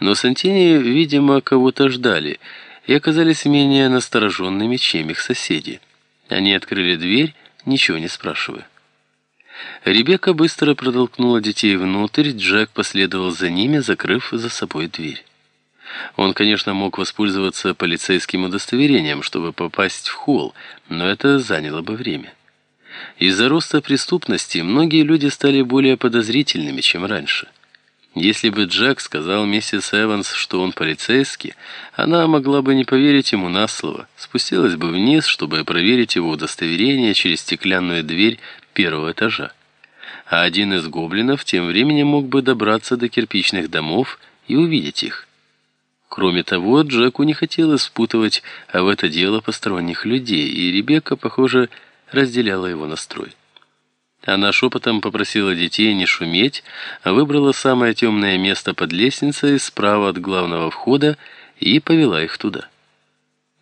Но Сантини, видимо, кого-то ждали и оказались менее настороженными, чем их соседи. Они открыли дверь, ничего не спрашивая. Ребекка быстро протолкнула детей внутрь, Джек последовал за ними, закрыв за собой дверь. Он, конечно, мог воспользоваться полицейским удостоверением, чтобы попасть в холл, но это заняло бы время. Из-за роста преступности многие люди стали более подозрительными, чем раньше. Если бы Джек сказал миссис Эванс, что он полицейский, она могла бы не поверить ему на слово, спустилась бы вниз, чтобы проверить его удостоверение через стеклянную дверь первого этажа. А один из гоблинов тем временем мог бы добраться до кирпичных домов и увидеть их. Кроме того, Джеку не хотелось спутывать в это дело посторонних людей, и Ребекка, похоже, разделяла его настрой. Она шепотом попросила детей не шуметь, а выбрала самое темное место под лестницей справа от главного входа и повела их туда.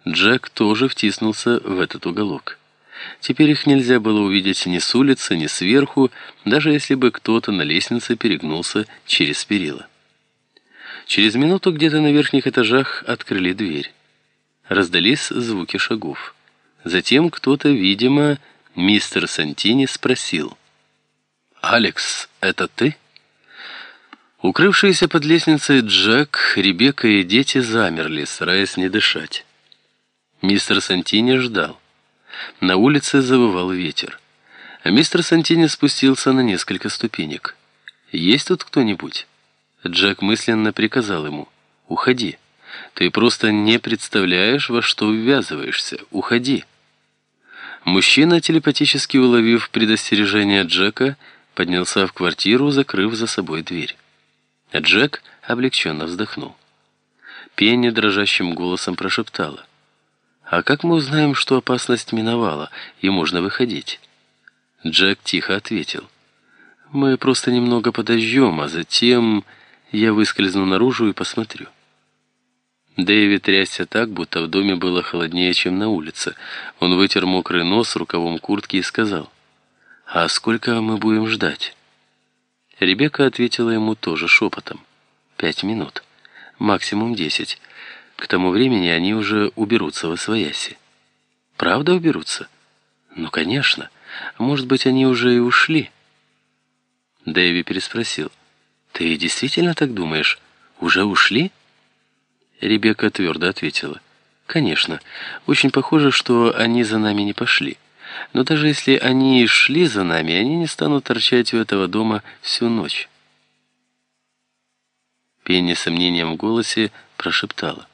Джек тоже втиснулся в этот уголок. Теперь их нельзя было увидеть ни с улицы, ни сверху, даже если бы кто-то на лестнице перегнулся через перила. Через минуту где-то на верхних этажах открыли дверь. Раздались звуки шагов. Затем кто-то, видимо, мистер Сантини спросил. «Алекс, это ты?» Укрывшиеся под лестницей Джек, Ребекка и дети замерли, стараясь не дышать. Мистер Сантини ждал. На улице завывал ветер. А мистер Сантини спустился на несколько ступенек. «Есть тут кто-нибудь?» Джек мысленно приказал ему. «Уходи. Ты просто не представляешь, во что ввязываешься. Уходи». Мужчина, телепатически уловив предостережение Джека, поднялся в квартиру, закрыв за собой дверь. Джек облегченно вздохнул. Пенни дрожащим голосом прошептала. «А как мы узнаем, что опасность миновала, и можно выходить?» Джек тихо ответил. «Мы просто немного подождем, а затем я выскользну наружу и посмотрю». Дэвид трясся так, будто в доме было холоднее, чем на улице. Он вытер мокрый нос рукавом куртки и сказал, «А сколько мы будем ждать?» Ребекка ответила ему тоже шепотом. «Пять минут. Максимум десять. К тому времени они уже уберутся во свояси». «Правда уберутся?» «Ну, конечно. Может быть, они уже и ушли?» Дэви переспросил. «Ты действительно так думаешь? Уже ушли?» Ребекка твердо ответила. «Конечно. Очень похоже, что они за нами не пошли. Но даже если они и шли за нами, они не станут торчать у этого дома всю ночь». Пенни сомнением в голосе прошептала.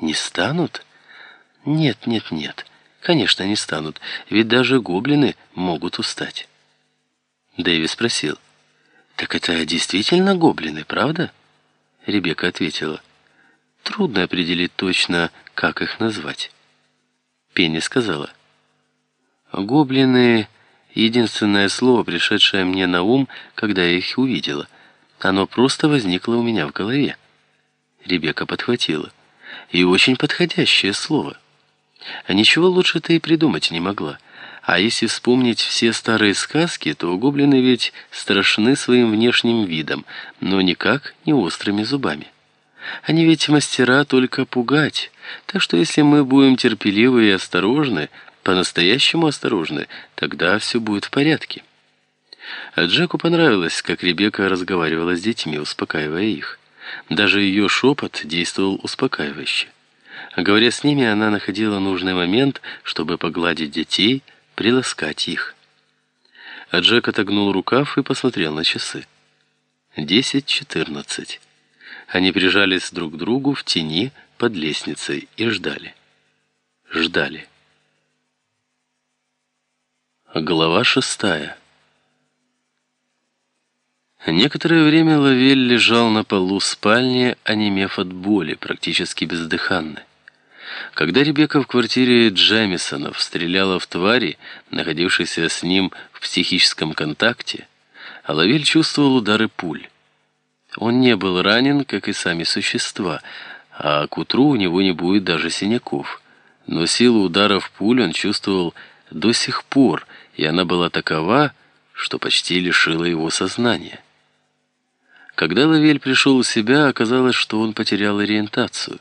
«Не станут? Нет, нет, нет. Конечно, не станут. Ведь даже гоблины могут устать». Дэви спросил. «Так это действительно гоблины, правда?» Ребекка ответила. Трудно определить точно, как их назвать. Пенни сказала. Гоблины — единственное слово, пришедшее мне на ум, когда я их увидела. Оно просто возникло у меня в голове. Ребекка подхватила. И очень подходящее слово. А ничего лучше ты и придумать не могла. А если вспомнить все старые сказки, то гоблины ведь страшны своим внешним видом, но никак не острыми зубами. Они ведь мастера только пугать, так что если мы будем терпеливы и осторожны, по-настоящему осторожны, тогда все будет в порядке. А Джеку понравилось, как Ребекка разговаривала с детьми, успокаивая их. Даже ее шепот действовал успокаивающе. Говоря с ними, она находила нужный момент, чтобы погладить детей, приласкать их. А Джек отогнул рукав и посмотрел на часы. Десять-четырнадцать. Они прижались друг к другу в тени под лестницей и ждали. Ждали. Глава шестая. Некоторое время Лавель лежал на полу спальни, онемев от боли, практически бездыханный. Когда Ребекка в квартире Джемисонов стреляла в твари, находившейся с ним в психическом контакте, Алавель чувствовал удары пуль. Он не был ранен, как и сами существа, а к утру у него не будет даже синяков. Но силу ударов пуль он чувствовал до сих пор, и она была такова, что почти лишила его сознания. Когда Лавель пришел в себя, оказалось, что он потерял ориентацию.